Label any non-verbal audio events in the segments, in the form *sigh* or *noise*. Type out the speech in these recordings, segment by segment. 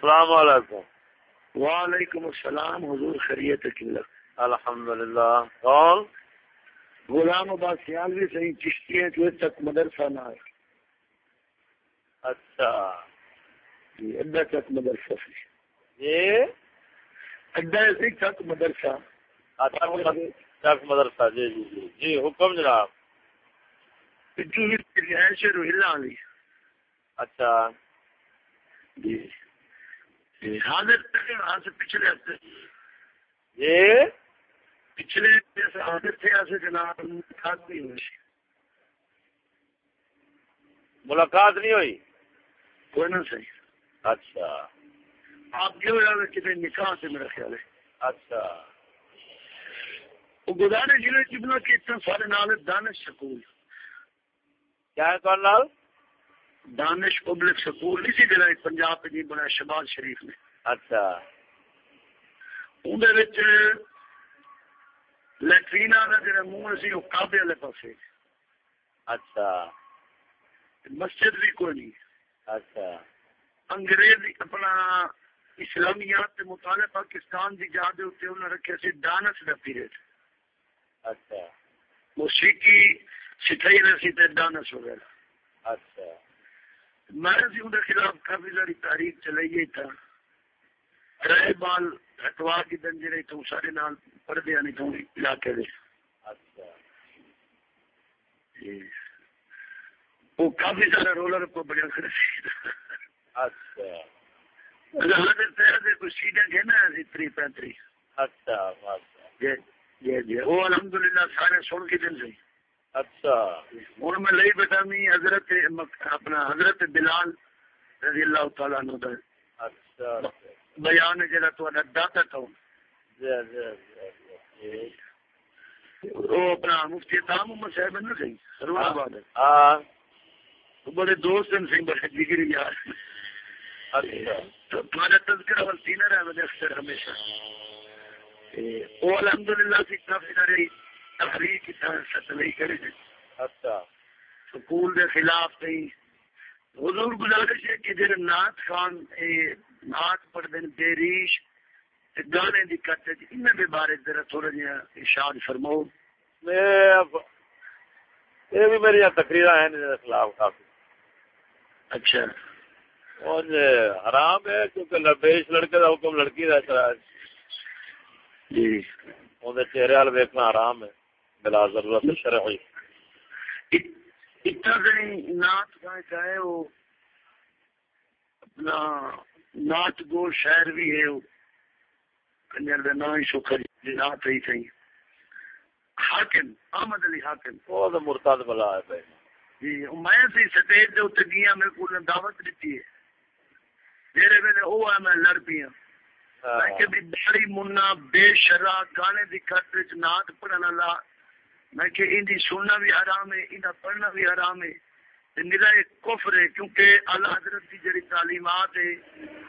السلام علیکم. وعلیکم السلام حضور خیریت قلت الحمد للہ کون غلام عباس سیالوی صحیح چشتی ہیں جو تک مدرسہ نہ ہے. اچھا. جی اڈا تک مدرسہ سے یہ اڈا سے تک مدرسہ. اچھا تک مدرسہ. جی جی جی. جی حکم جناب. جو رہائش روہلا علی اچھا. جی جی، حاضر سے پچھلے ہفتے۔ یہ؟ پچھلے جیسے حاضر تھے ایسے جناب ملاقات نہیں ہوئی۔ ملاقات نہیں ہوئی؟ کوئی نہ صحیح۔ اچھا۔ آپ جو ہے کتنے نکاح سے میرا خیال ہے۔ اچھا۔ وہ گزارے ضلع چبنا کے اتنا سارے نال دانش سکول۔ کیا ہے کون لال دانش پبلک سکول اسی جگہ پنجاب پہ جی بنا شباز شریف میں اچھا۔ اندر لیٹرین کا جڑا منہ سی وہ کابے والے پاسے۔ اچھا۔ مسجد بھی کوئی نہیں۔ اچھا۔ انگریز اپنا اسلامیات کے مطالعہ پاکستان کی جا دے اتنے انہوں نے رکھے سی ڈانس کا پیریڈ۔ اچھا۔ موسیقی سکھائی رہی سی تے ڈانس وغیرہ۔ اچھا۔ میں کے خلاف کافی ساری تاریخ چلائی گئی تھا۔ رہے بال ہٹوا کی دن جڑے تو سارے نال دیا نہیں تو علاقے دے۔ اچھا۔ جی۔ وہ کافی سارا رولر کو بڑے اچھا۔ پینتری۔ اچھا جی جی جی۔ وہ الحمدللہ سارے سن کے دن سی اچھا۔ ہوں میں لئی بیٹھا نہیں حضرت اپنا حضرت بلال رضی اللہ تعالیٰ عنہ دا اچھا۔ بیان جڑا تہاڈا داتا تھا۔ جی جی جی وہ اپنا مفتی تام محمد صاحب ہے نا صحیح سرور آباد۔ ہے ہاں بڑے دوست ہیں سی بڑے جگری یار۔ اچھا۔ تو تمہارا تذکرہ وسیلہ رہا مجھے اکثر ہمیشہ۔ وہ الحمدللہ سی کافی سارے تقریر کی ستلئی کرے تھے اچھا۔ سکول دے خلاف تھی حضور گزارش ہے کہ جڑے نعت خان اے نعت گانے دی انہاں دے بارے ذرا تھوڑا جہا ارشاد فرماؤ۔ میں یہ بھی میری تقریر ہیں خلاف کافی۔ اچھا۔ اور حرام ہے کیونکہ لبیش لڑکے کا حکم لڑکی کا ہے جی۔ اندر چہرے وال ویکنا حرام ہے۔ بلا ضرورت شرعی۔ اتنا نعت گائے چاہے وہ اپنا نعت گو شہر بھی ہے وہ۔ کنجر دے نام ہی شکر جی نعت ہی صحیح حاکم احمد علی حاکم۔ وہ تو مرتد بلا ہے بھائی۔ جی میں سی سٹیج دے اتنے گیا میرے کو انہیں دعوت دیتی ہے۔ میرے ویلے وہ ہے میں لڑ پی ہوں میں کہ بھی داڑی منا بے شرع گانے دی کٹ وچ نعت پڑھن والا میں کہ ان دی سننا بھی حرام ہے ان پڑھنا بھی حرام ہے۔ تے میرا ایک کفر ہے، کیونکہ اعلی حضرت دی جڑی تعلیمات ہے،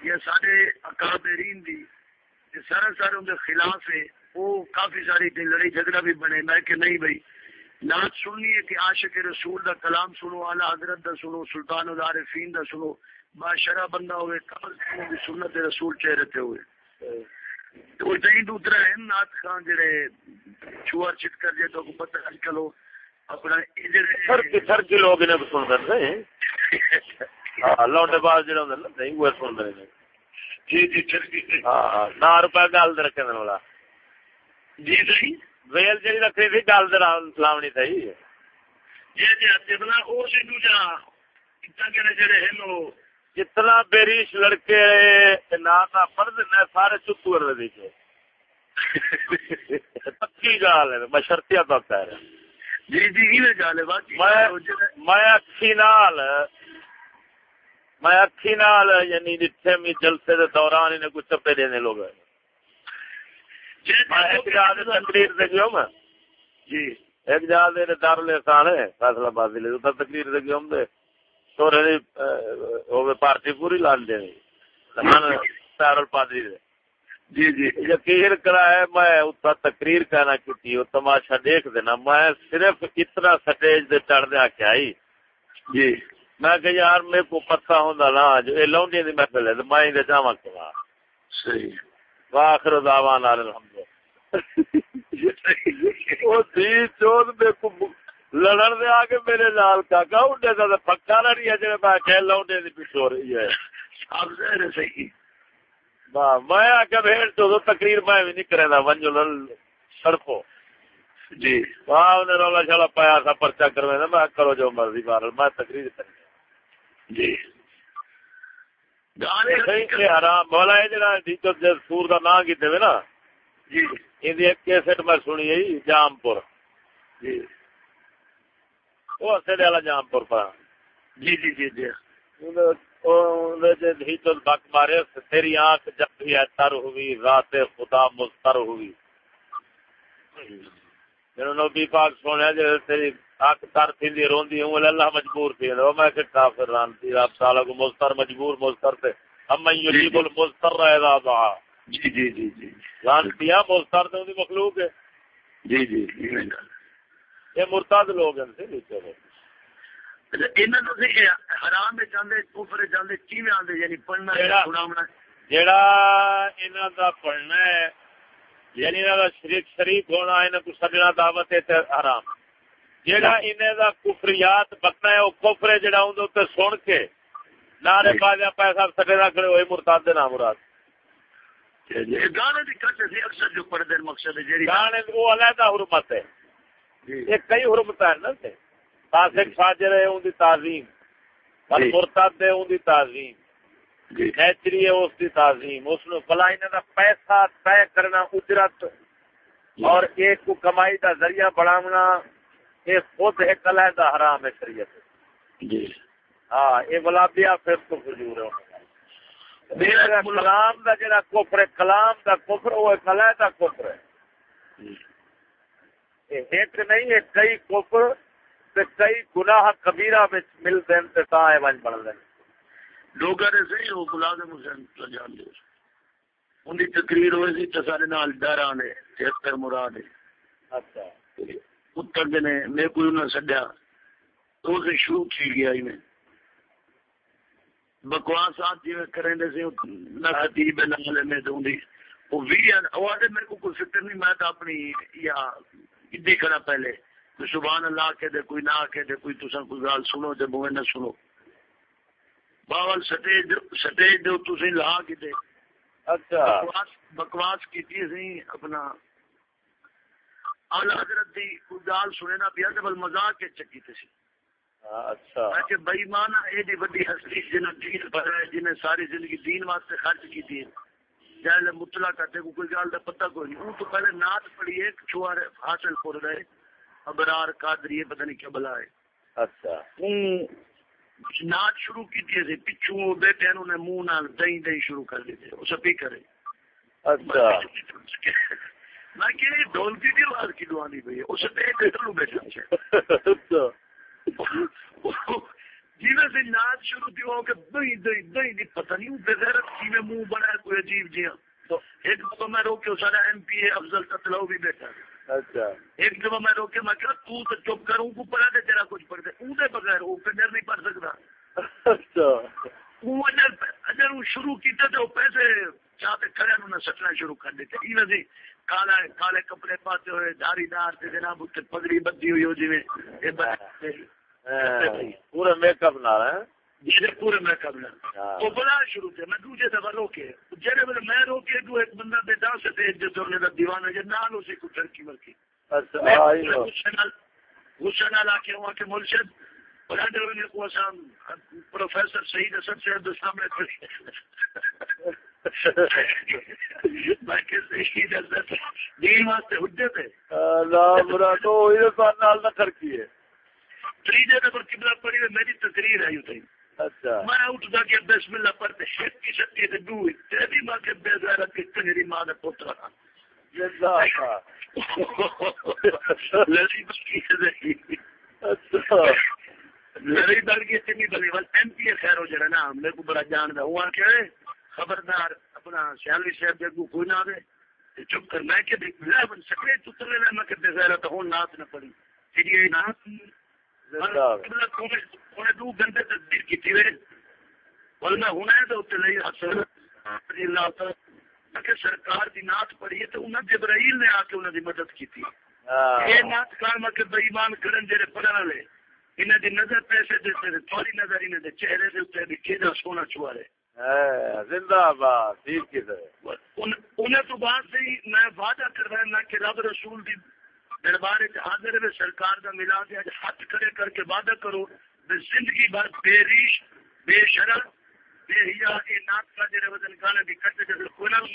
یا سارے اکابرین دی، تے سارا سارا ان دے خلاف ہے۔ وہ کافی ساری تے لڑائی جھگڑا بھی بنے، میں کہ نہیں بھائی۔ نعت سننی ہے کہ عاشق رسول دا کلام سنو، اعلی حضرت دا سنو، سلطان العارفین دا سنو۔ معاشرہ بندہ ہوئے کمل سنو، بھی سنت رسول چہرے تے ہوئے۔ تو جہیں دوسرا ہے نات خان جڑے چوہر چٹ کر جائے تو پتہ اج کل اپنا کے لوگ انہیں سن دے ہاں لوٹے باز جڑا ہوندا نا نہیں وہ سن دے نے جی جی چرکی ہاں نا روپے گل دے رکھنے والا جی صحیح؟ ویل جڑی رکھنی تھی گل دے سلاونی تھی۔ جی جی جتنا او سے دوجا اتنا کہ جڑے ہیں لو جتنا بیریش لڑکے نا کا پڑھ دینا سارے چتو دے دیجیے پکی گال ہے میں شرطیا تو کہہ رہا جی جی ہے میں میں اکھی نال میں اکھی نال یعنی جتھے میں جلسے دے دوران انہیں کچھ چپے دینے لوگ ہیں۔ ایک تقریر دے میں۔ جی۔ ایک جا دے دار الاحسان ہے فیصلہ آباد ضلع ادھر تقریر دے گیا ہم دے۔ تو رہی وہ پارٹی پوری لان دے سارل پادری دے۔ جی جی یقین کرا ہے میں اتنا تقریر کہنا چھٹی وہ تماشا دیکھ دینا میں صرف اتنا سٹیج دے چڑھ دیا کیا ہی جی میں کہ یار میرے کو پتا ہوں نا جو یہ لونڈی دی محفل ہے میں ہی جاواں کما صحیح۔ واخر دعوان الحمد او دی چود میں کو لڑن دے آگے میرے نال کاکا اونڈے دا پکا لڑی ہے جے میں کہ لونڈے دی پیچھے رہی ہے۔ اب ظاہر صحیح۔ میں آ بھیڑ تو تقریر میں بھی نہیں کرے دا ونجو سڑکو جی واہ انہیں رولا شالا پایا تھا پرچہ کروے میں کرو جو مرضی بار میں تقریر کریں جی حرام بولا ہے جڑا سور کا نام کی دے نا جی ان ایک کیسٹ میں سنی ہے جام پور جی وہ اسے والا جام پور پر جی جی جی جی بک مارے تیری آنکھ جب بھی تر ہوئی رات خدا مستر ہوئی۔ نبی پاک سونے جی تیری تر تھی ہوں اللہ مجبور تھی۔ میں کہ کافر رانتی رب تعالی کو مستر مجبور مستر یجیب المستر دا دعا۔ جی جی جی جی۔ رانتی مستر تے دی مخلوق ہے۔ جی جی یہ مرتد لوگ ہیں سے نیچے۔ حرام جاندے کفر جاندے کیویں آندے یعنی پڑھنا سناونا جیڑا انہاں دا پڑھنا ہے یعنی انہاں دا شریک شریک ہونا انہاں کو سجنا دعوت ہے حرام جیڑا انہیں دا کفریات بکنا ہے وہ کفر ہے جیڑا اندر تے سن کے نارے بازیا پیسہ سٹے نہ کرے وہی مرتاد دے نام مراد گانے دی کٹ سی اکثر جو پڑھ دے مقصد ہے جیڑی گانے وہ علیحدہ حرمت ہے یہ کئی حرمت ہے نا تے فاسق فاجر ہے ان دی تعظیم اور مرتاد ہے ان دی تعظیم۔ نیچری ہے اس دی تعظیم۔ اس نے بلا انہیں دا پیسہ طے کرنا اجرت اور ایک کو کمائی دا ذریعہ بڑھانا یہ خود ایک علیحدہ حرام ہے شریعت۔ جی. ہاں یہ گلابیا پھر تو فجور ہے۔ کلام دا جڑا کفر ہے کلام دا کفر وہ ایک علیحدہ کفر ہے۔ ایک نہیں ہے کئی کفر تے کئی گناہ کبیرہ وچ مل دین تے تا ہے ون بن دین۔ لوگ نے صحیح ہو ملازم حسین تو جان دے ان دی تقریر ہوئی سی تے سارے نال ڈر آنے تے مراد ہے اچھا۔ پتر نے میں کوئی انہیں سڈیا تو سے شروع کی گیا میں۔ بکواس آپ جی کریں دے سے نہ خطیب نال میں دوں دی۔ وہ ویڈیو اوادے میرے کو کوئی فکر نہیں میں تو اپنی یا ادی کرا پہلے۔ کوئی سبحان اللہ کے دے کوئی نہ کے دے کوئی تساں کوئی گال سنو تے بوے نہ سنو۔ باول سٹیج سٹیج دے تسی لا کے دے۔ اچھا۔ بکواس بکواس کیتی سی اپنا۔ اعلی حضرت دی گال سنے نا پیا تے بل مزاق کے چکی تے سی ہاں، اچھا۔ کہ بے ایمان ایڈی بڑی ہستی دین پر ہے جنہیں ساری زندگی دین واسطے خرچ کی تھی جہاں مطلع کرتے کو کوئی گال دا پتہ کوئی نہیں۔ تو پہلے نعت پڑھی ایک چھوار حاصل کر رہے۔ ابرار قادری پتہ نہیں کیا بلا ہے۔ اچھا۔ نعت شروع کی تھی سی پچھو بیٹے انہوں نے منہ نال دہی دہی شروع کر دیتے اسے پی کرے اچھا۔ میں کہ کی دی آواز کی دعانی پئی اس پہ کٹلو بیٹھا جی میں سے ناچ شروع تھی ہو کہ دئی دی پتہ نہیں بے غیرت کی میں منہ بنا کوئی عجیب جی تو ایک دفعہ میں روکے سارا ایم پی اے افضل تتلو بھی بیٹھا۔ اچھا۔ ایک دفعہ میں روکے میں کہا تو تو چپ کر ان کو پڑھا دے تیرا کچھ پڑھ دے۔ اون دے بغیر وہ پنر نہیں پڑھ سکتا۔ اچھا۔ وہ اجر اجر وہ شروع کیتے تو پیسے چاہتے کھڑے انہوں نے سٹنا شروع کر دیتے۔ ای وجہ کالا کالے کپڑے پاتے ہوئے داری دار تے جناب تے پگڑی بدی ہوئی ہو جی میں پورے میک اپ نال ہے۔ جی پورے میک اپ نال وہ بڑا شروع تھے میں دوسرے دفعہ روکے۔ جڑے ویلے میں روکے تو ایک بندہ دے دس تے جو تو نے دیوانہ جے نال اسی کو ٹرکی مرکی۔ غصہ نال آ کے وہاں کے مرشد پروفیسر سعید اسد صاحب کے سامنے کھڑی دین واسطے حجت ہے اللہ مرادو یہ سال نال نہ کر کی ہے۔ تیجے نمبر قبلہ پڑھی میری تقریر ہے یوں اچھا۔ میں اٹھتا کہ بسم اللہ پڑھتے شیخ کی شکتی ہے دو تیری ماں کے بے غیرت کی تنگری ماں نے پوترا۔ *laughs* لڑی بکی ہے اچھا۔ گئی اتنی بلی بل ایم پی اے خیر ہو جڑا نا میرے کو بڑا جاندا ہوا کہ خبردار اپنا سیالوی صاحب جگو کوئی نہ آوے۔ چپ کر میں کہ لے بن سکے تو تلے میں کہ بے غیرت ہوں نات نہ پڑھی۔ پھر یہ نات سرکار دی نعت پڑھی تو انہوں جبرائیل نے آ کے دی مدد کی تھی یہ نعت کار کے بےمان کرن جڑے پڑھن والے۔ انہوں دی نظر پیسے تھے تھوڑی نظر انہوں دے چہرے دے اتنے بھی کیدا سونا رہے زندہ باد ٹھیک کی انہیں تو بعد سے میں وعدہ کر رہا ہوں کہ رب رسول دی دربار حاضر ہے سرکار کا ملا کے ہاتھ کھڑے کر کے وعدہ کرو زندگی بھر بے ریش بے شرم بے حیا اے نات کا جڑے وزن گانے بھی جب کوئی نہ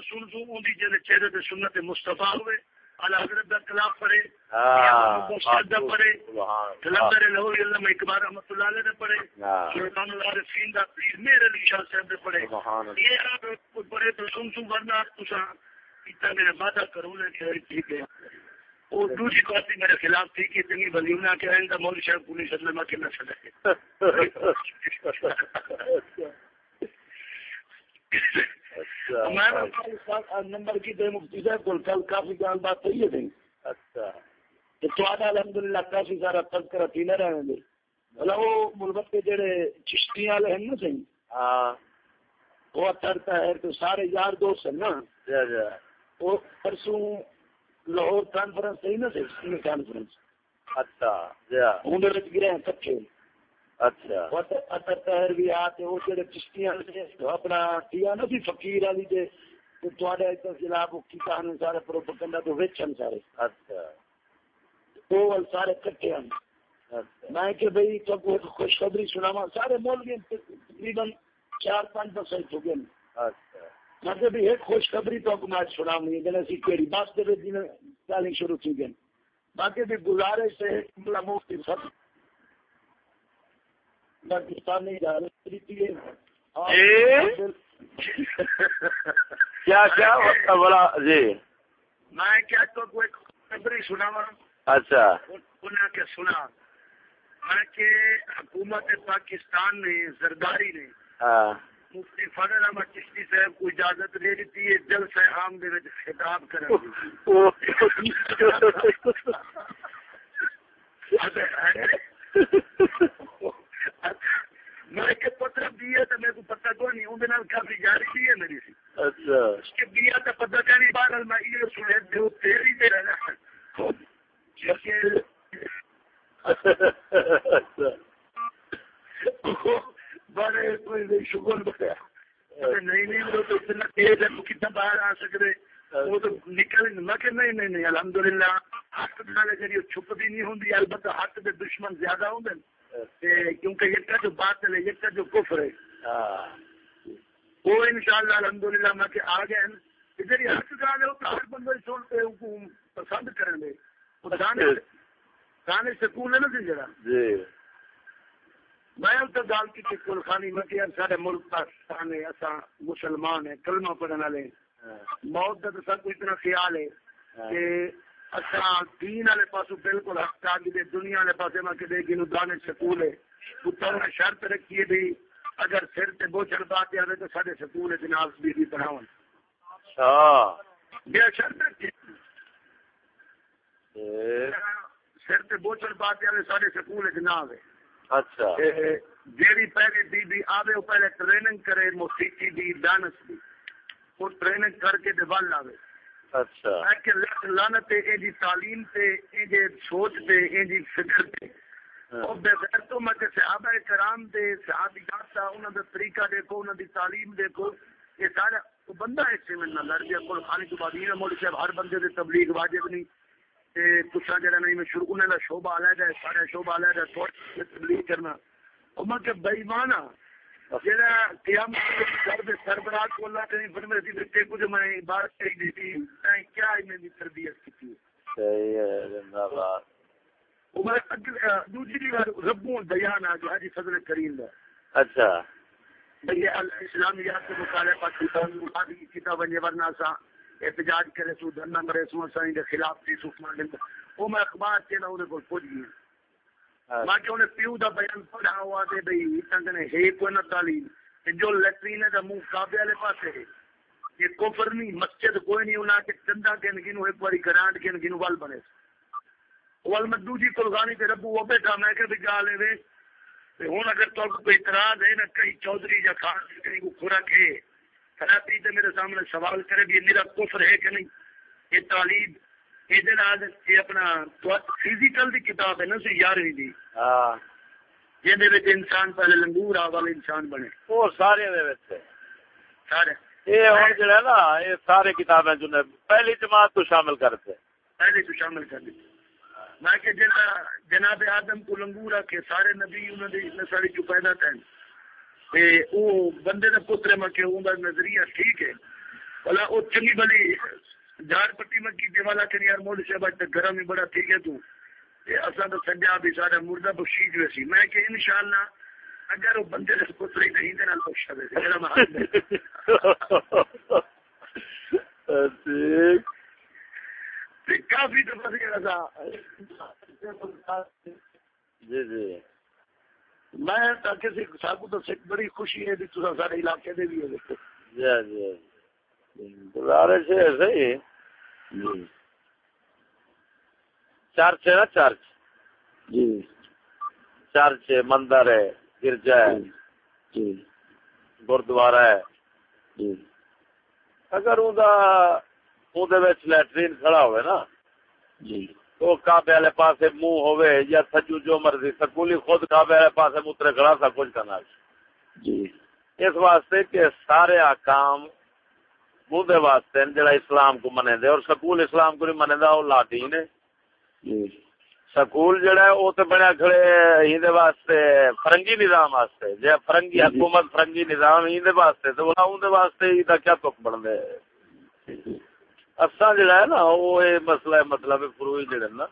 سن سو اون دی جڑے چہرے تے سنت مصطفی ہوئے اعلی حضرت دا کلام پڑھے ہاں پڑھے کلندر لہو علم اکبر رحمۃ اللہ علیہ نے پڑھے سلطان العارفین دا پیر میرے علی شاہ صاحب نے پڑھے۔ یہ آپ پڑھے تو سن سو ورنہ تساں اتنا میرا وعدہ کروں نے ٹھیک ہے۔ اور دوسری پارٹی میرے خلاف تھی کہ اتنی ولیمنا کہ آئندہ مول شاہ پولیس میں کے نہ چلے نمبر کی دے مفتی صاحب کو کل کافی جان بات صحیح ہے اچھا۔ تو الحمد للہ کافی سارا تذکرہ پینے رہے ہیں بلا وہ ملبت کے جڑے چشتیاں والے ہیں نا صحیح ہاں۔ وہ ترتا ہے تو سارے یار دوست ہیں نا۔ جی، جی۔ وہ پرسوں لاہور کانفرنس صحیح نا کانفرنس اچھا ہوں ہیں کچھ اچھا۔ بھی آتے وہ جڑے چشتیاں اپنا کیا نا فقیر والی دے خلاف کسان سارے پروپگنڈا تو ویچن سارے۔ اچھا۔ وہ سارے کٹے ہیں میں کہ بھائی تو خوشخبری سارے تقریباً چار پانچ پرسینٹ ہو گئے۔ اچھا۔ مطلب یہ خوشخبری تو کہ اسی کیڑی بس دے دن تعلیم شروع تھی گئی۔ باقی بھی گزارش ہے مطلب مفتی سب پاکستانی کیا کیا بڑا جی۔ میں کیا تو کوئی خبری سنا اچھا۔ کے سنا۔ میں کہ حکومت پاکستان نے زرداری نے ہاں۔ مفتی فضل احمد چشتی صاحب کو اجازت دے دیتی ہے جلسہ سے عام دے وچ خطاب کرن *laughs* میں کہ پتہ دیا تو میرے کو پتہ تو نہیں اون نال کافی جاری دی ہے میری سی اچھا اس کے دیا تو پتہ نہیں بار میں یہ سنے دے تیری دے رہنا اچھا بڑے کوئی شکر بتایا نہیں نہیں وہ تو اتنا تیز ہے تو کتنا باہر آ سکتے وہ تو نکل میں کہ نہیں نہیں نہیں الحمد للہ ہاتھ نال جی چھپتی نہیں ہوں البتہ ہاتھ کے دشمن زیادہ ہوں کیونکہ یہ کا جو بات ہے یہ کا جو کفر ہے وہ ان شاء اللہ الحمد للہ میں کہ آ گئے جی ہاتھ گال ہے وہ ہر بندہ سنتے پسند کریں گے گانے سکون ہے نا سی جڑا؟ جی۔ میں تو گل کی کل خانی میں کہ سارے ملک پاکستان ہے اسا مسلمان ہیں کلمہ پڑھنے والے موت کا تو سب اتنا خیال ہے کہ اسا دین والے پاسو بالکل حق دے دنیا والے پاسے میں کہ گنو دانے سکول ہے۔ پتر نے شرط رکھی ہے بھی اگر سر تے بوچھڑ بات آئے تو سارے سکول جناب بھی بھی پڑھاون اچھا۔ شرط رکھی سر تے بوچھڑ بات آئے سارے سکول جناب۔ اچھا۔ جیڑی پہلے بی بی آوے وہ پہلے ٹریننگ کرے موسیقی دی ڈانس دی۔ وہ ٹریننگ کر کے دے وال آوے۔ اچھا۔ کہ لعنت اے جی تعلیم تے اے جی سوچ تے اے جی فکر تے۔ اور بے غیر تو میں کہ صحابہ کرام دے صحابیات دا انہاں دا طریقہ دیکھو انہاں دی تعلیم دیکھو یہ سارا وہ بندہ ایسے میں نہ لڑ گیا کل خانی تو بعد یہ مولی صاحب ہر بندے دے تبلیغ واجب نہیں۔ تے کچھ جڑا نہیں میں شروع انہاں دا شعبہ علیحدہ ہے سارا شعبہ علیحدہ ہے تھوڑی تبلیغ کرنا۔ اور میں کہ بے ایمان جڑا قیامت کر دے سربراہ کو اللہ نے فرمایا سی کہ کچھ میں عبارت کہی دی تھی میں کیا انہاں دی تربیت کی صحیح ہے زندہ باد۔ دوسری بار ربوں بیان آ جو حاجی فضل کریم دا اچھا۔ یہ اسلامیات کے مطالعے پاکستان کتاب ورنہ سا احتجاج کرے سو دھرنا مرے سو سائیں کے خلاف تھی سوفمان دن وہ میں اخبار کے نہ انہیں کو پوچھ گیا ماں کے انہیں پیو دا بیان پڑھا ہوا دے بھئی اتنا کنے ہے کوئی نہ تعلیم۔ کہ جو لیٹرین دا منہ کعبے والے پاس ہے یہ کفر نہیں مسجد کوئی نہیں انہاں کے چندہ کے نگینو ایک باری گرانڈ کے نگینو وال بنے۔ ول مدو جی کلگانی تے ربو وہ بیٹھا میں کہ بھی گال ہے ہوں اگر تو کوئی اعتراض ہے نا کہیں چودھری یا خان کہیں کو خوراک ہے خرابی تے میرے سامنے سوال کرے بھی میرا کفر ہے کہ نہیں؟ یہ تعلیم یہ اپنا فزیکل دی کتاب ہے نا سی یارویں دی۔ ہاں۔ جی انسان پہلے لنگور آ والے انسان بنے۔ وہ سارے سارے۔ یہ ہوں جڑا نا یہ سارے کتابیں جو پہلی جماعت تو شامل کرتے پہلے تو شامل کر دی میں کہ جنا جناب آدم کو لنگور آ کے سارے نبی انہوں نے نسلی جو پیدا تھے، تے او بندے دے پتر میں کہ اون دا نظریہ ٹھیک ہے۔ بلا او چنگی بلی جار پٹی مکی دے والا کہ یار، مول سے بچ گرم ہی بڑا ٹھیک ہے تو۔ تے اساں تو سجا بھی سارا مردہ بخشی جو سی۔ میں کہ انشاءاللہ اگر وہ بندے دے پتر ہی نہیں دے نال بخشا دے میرا ٹھیک کافی تو بس جی جی۔ میں کسی سب تو بڑی خوشی ہے سارے علاقے دے بھی جی جی۔ گزارش ہے صحیح جی۔ چرچ ہے نا چرچ جی۔ چرچ ہے مندر ہے گرجا ہے۔ جی۔ گردوارا ہے۔ جی۔ اگر لٹرین کھڑا ہوئے نا جی تو کعبے والے پاسے منہ ہوئے یا سجو جو مرضی سکولی خود کعبے والے پاسے مترے کھڑا سب کچھ کرنا جی اس واسطے کہ سارے آکام بوندے واسطے جڑا اسلام کو منے دے اور سکول اسلام کو نہیں منے دا وہ لاٹی نے جی سکول جڑا ہے وہ تو بنیا کھڑے ہند واسطے فرنگی نظام واسطے جے فرنگی۔ حکومت فرنگی نظام ہند واسطے تو وہ واسطے ہی کیا تک بن دے اصا جڑا ہے نا وہ مسئلہ ہے مطلب فروئی جڑے نا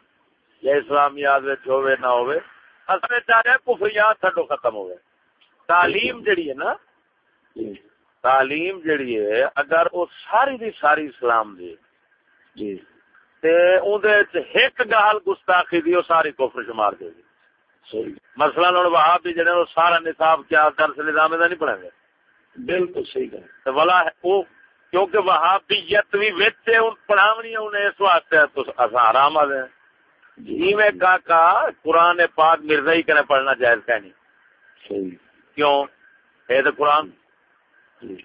یا اسلامیات ہوئے نہ ہوئے اصل چاہ رہے کفریات تھڈو ختم ہوئے تعلیم جڑی ہے نا جی۔ تعلیم جڑی ہے اگر وہ ساری دی ساری اسلام دی جی۔ تے اون ایک گال گستاخی دی ساری کفر شمار دے گی۔ مسئلہ ہوں وہاں بھی جڑے سارا نصاب کیا درس نظام دا نہیں پڑھیں گے بالکل صحیح ہے والا وہ کیونکہ وہاں بھی وچ پڑھاونی انہیں اس واسطے تو آرام آ گئے جی میں کا کا قرآن پاک مرزا ہی کرے پڑھنا جائز کہ نہیں۔ کیوں؟ ہے تو قرآن۔ جی۔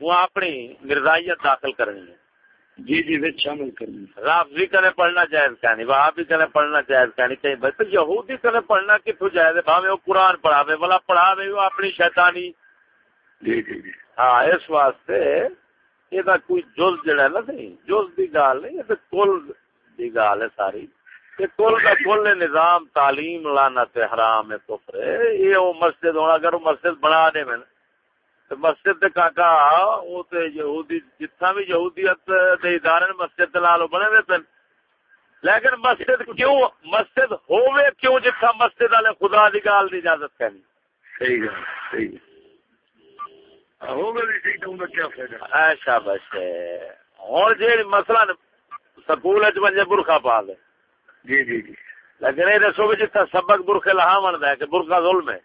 وہ اپنی مرزائیت داخل کرنی ہے۔ جی جی وچ شامل کرنی رافضی کرے پڑھنا جائز کہ نہیں وہاں بھی کرے پڑھنا جائز کہ نہیں۔ کہیں بس یہودی کرے پڑھنا کتوں جائز ہے؟ بھاوے وہ قرآن پڑھاوے بلا پڑھاوے وہ اپنی شیطانی جی جی جی۔ ہاں اس واسطے یہ کوئی جز جڑا ہے نا، نہیں، جز دی گال نہیں، یہ کل دی گال ہے ساری۔ کہ کل کا کل نظام، تعلیم لانا تے حرام ہے، کفر یہ وہ مسجد ہونا اگر مسجد بنا دے میں تو مسجد دے کاکا، وہ تے یہودی جتنا بھی یہودیت دے ادارے مسجد لالو بنے ہوئے پن لیکن مسجد کیوں، مسجد ہوئے کیوں جتنا مسجد والے خدا دی گال دی اجازت کرنی صحیح ہے صحیح۔ ہے مسئلہ سکول برخا پا دے۔ جی جی جی۔ لیکن یہ دسو بھی جتنا سبق برخے لہا من ہے کہ برخا ظلم ہے۔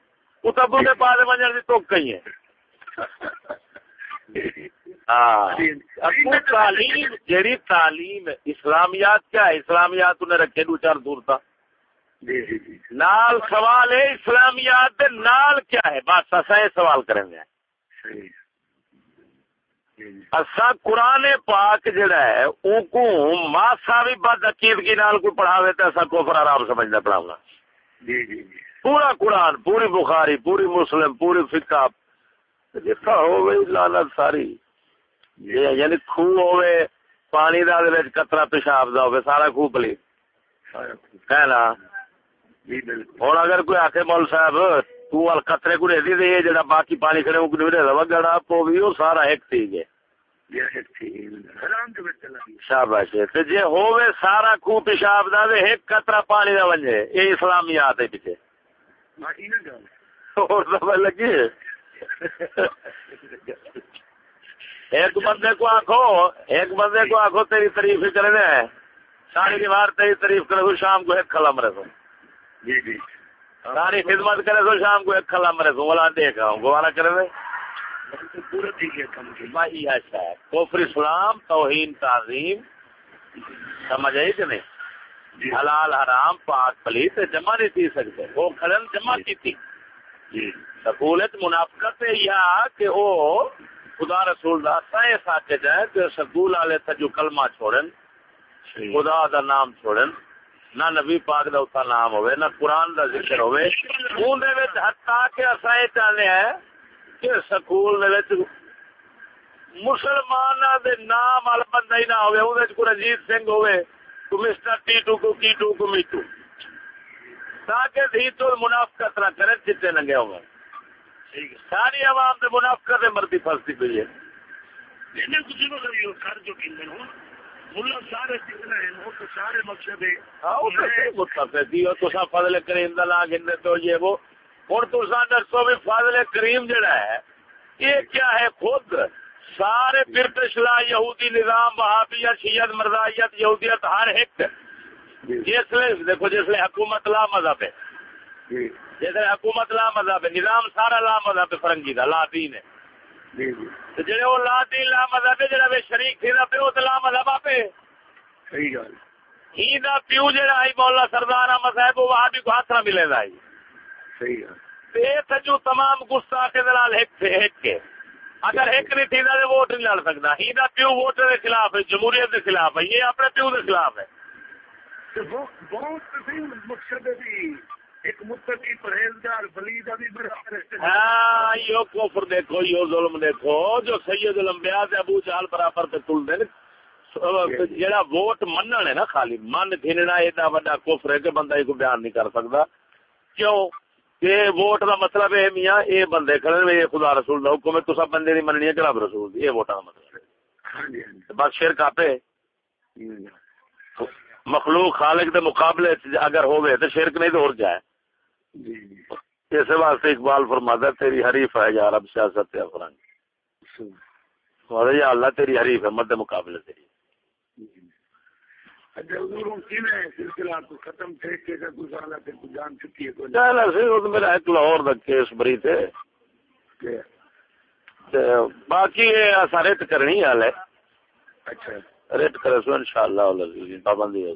برخے پا دے کی تو کہیں ہے ہاں۔ تعلیم جیڑی تعلیم اسلامیات کیا ہے؟ اسلامیات انہیں رکھے دو چار دور تھا جی جی جی۔ نال سوال ہے اسلامیات نال کیا ہے؟ بس اصا یہ سوال کریں گے۔ اصا قرآن پاک جڑا ہے او کو ماسا بھی بد عقیدگی نال کوئی پڑھاوے تے اسا کفر آرام سمجھنا پڑھاونا۔ جی جی جی۔ پورا قرآن پوری بخاری پوری مسلم پوری فقہ۔ جتھا ہوے لعنت ساری۔ جی۔ یعنی خو ہوے پانی دا دے وچ قطرہ پیشاب دا ہوے سارا خو پلی۔ ہے نا؟ جی ہن اگر کوئی آکھے مول صاحب تو ال قطرے کو دے دے جڑا باقی پانی کھڑے کو دے دے گڑا پو بھی او سارا ایک تھی گے شاباش تے جے ہووے سارا کو پیشاب دا تے ایک قطرہ پانی دا ونجے۔ اے اسلامیات ہے پیچھے۔ اور سمجھ لگی۔ ایک بندے کو ایک بندے کو تیری تعریف کرے ساری دیوار تیری تعریف کرے شام کو ایک کھلا مرے جی جی۔ ساری خدمت کرے تو شام کو ایک کھلا مرے تو بولا دیکھا ہوں گوارا کرے دے۔ کفر اسلام توہین تعظیم سمجھ آئی کہ نہیں؟ جی۔ حلال حرام پاک پلیت جمع نہیں تھی سکتے۔ وہ کھڑن جمع کی تھی۔ جی۔ سکولت منافقت یا کہ او خدا رسول دا سائے ساتھ جائے کہ سکول والے تھا جو کلمہ چھوڑن خدا دا نام چھوڑن۔ نہ نبی پاک دا اتنا نام ہوئے نہ قرآن دا ذکر ہوئے۔ اون دے وچ حتا کہ اسائے چاہنے ہیں کہ سکول دے وچ مسلمان دے نام ال بندہ ہی نہ ہوئے اون وچ کوئی رجیت سنگھ ہوئے تو مسٹر ٹیٹو کو کیٹو کو میٹو۔ تاکہ دھی تو منافقت نہ کرے جتنے ننگے ہوئے۔ ساری عوام دے منافقت مردی پھنستی پی ہے۔ کچھ نہ کر جو ملا سارے مقصد ہے فضل کریم دا تو یہ وہ۔ دسو بھی فضل کریم جڑا ہے یہ کیا ہے؟ خود سارے برٹش لا یہودی نظام وہابیت شیعت مرزائیت یہودیت ہر ایک۔ جس دیکھو جس حکومت لا مذہب ہے۔ جی۔ جس حکومت لا مذہب ہے نظام سارا لا مذہب فرنگی دا لا دین ہے۔ جی، جی۔ جڑے وہ لا دین لا مذہب ہے جڑا شریک تھی پہ وہ لا مذہب آپ صحیح گل۔ ہی دا پیو جڑا ہے مولا سردار احمد صاحب وہ وہاں بھی کو ہاتھ نہ ملے گا صحیح گل۔ جو تمام گستاخ کے دلال ایک تھے ایک کے۔ اگر ایک نہیں تھی تو ووٹ نہیں لڑ سکتا ہی دا پیو ووٹ کے خلاف ہے جمہوریت کے خلاف ہے یہ اپنے پیو کے خلاف ہے۔ بہت مقصد ایک متقی پرہیزگار ولی دا بھی برابر ہاں یو کفر دیکھو یو ظلم دیکھو جو سید الانبیاء تے ابو جہل برابر تے تل دے جڑا ووٹ منن ہے نا خالی من گھننا ایڈا بڑا کفر ہے کہ بندہ کو بیان نہیں کر سکتا۔ کیوں؟ کہ ووٹ دا مطلب ہے میاں اے بندے کھڑے یہ خدا رسول دا حکم ہے سب بندے نہیں مننی ہے کہ رب رسول دی یہ ووٹاں دا مطلب ہے۔ ہاں جی، ہاں جی۔ بس شرک آپے۔ مخلوق خالق دے مقابلے اگر ہوئے تو شرک نہیں تو اور جائے۔ جی، جی۔ اس واسطے اقبال فرماتا تیری حریف ہے یار اب سیاست ہے فرنگ۔ یا اللہ تیری حریف ہے مد مقابلے تیری۔ لاہور کیس بری تھے۔ باقی ریٹ کرنی حال ہے اچھا۔ ریٹ کرے سو پابندی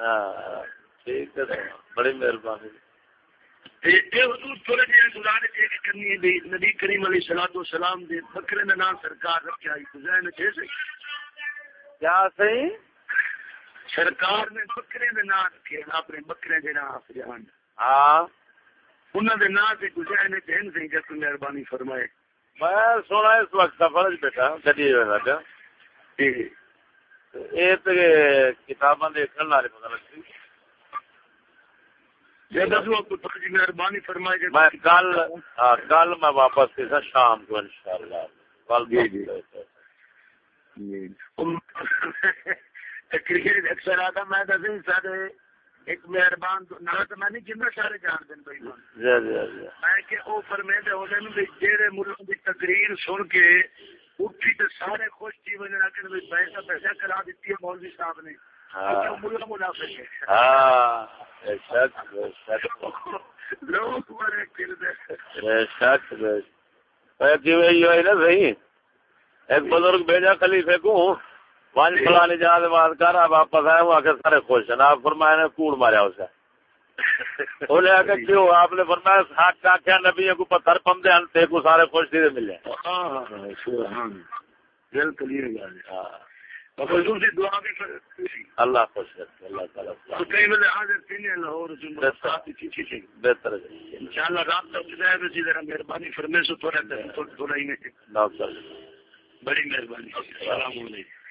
ہاں، بڑی مہربانی نبی کریم علیہ سلاد سلام دے بکرے نے نام سرکار رکھا کیا صحیح سرکار نے بکرے نے نام رکھے اپنے بکرے کے نام جان ہاں انہوں نے نام سے گزرے نے دین سے مہربانی۔ فرمائے میں سونا اس وقت سفر بیٹھا گڈی کتاباں دیکھنے والے پتہ لگتی۔ مہربانی فرمائے میں کل ہاں کل میں واپس تھا شام کو انشاءاللہ۔ کل جی جی۔ کرکٹ اکثر آتا میں دس سارے ایک مہربان نہ تو میں نہیں جنہ سارے جان دین بھائی میں کہ او فرمے دے ہو دین بھی جیڑے ملک دی تقریر سن کے اٹھی تے سارے خوش تھی ونے نہ کہ بھائی پیسہ پیسہ کرا دتی ہے مولوی صاحب نے۔ ملک منافق ہے۔ ہاں شک شک۔ لوگ بڑے کر دے۔ شک بے جی وہی نا صحیح ایک بزرگ بھیجا خلیفے کو ون فلانی جہاں بات کر واپس آئے وہ آخر سارے خوش ہیں۔ آپ فرمایا نے کوڑ ماریا اسے بولے آگے کیوں؟ آپ نے فرمایا حق کا کیا نبی کو پتھر پم دے کو سارے خوش تھے ملے۔ اللہ خوش اللہ تعالیٰ بہتر۔ انشاءاللہ رات تک مہربانی فرمے سے تھوڑا تھوڑا ہی بڑی مہربانی۔ السلام علیکم۔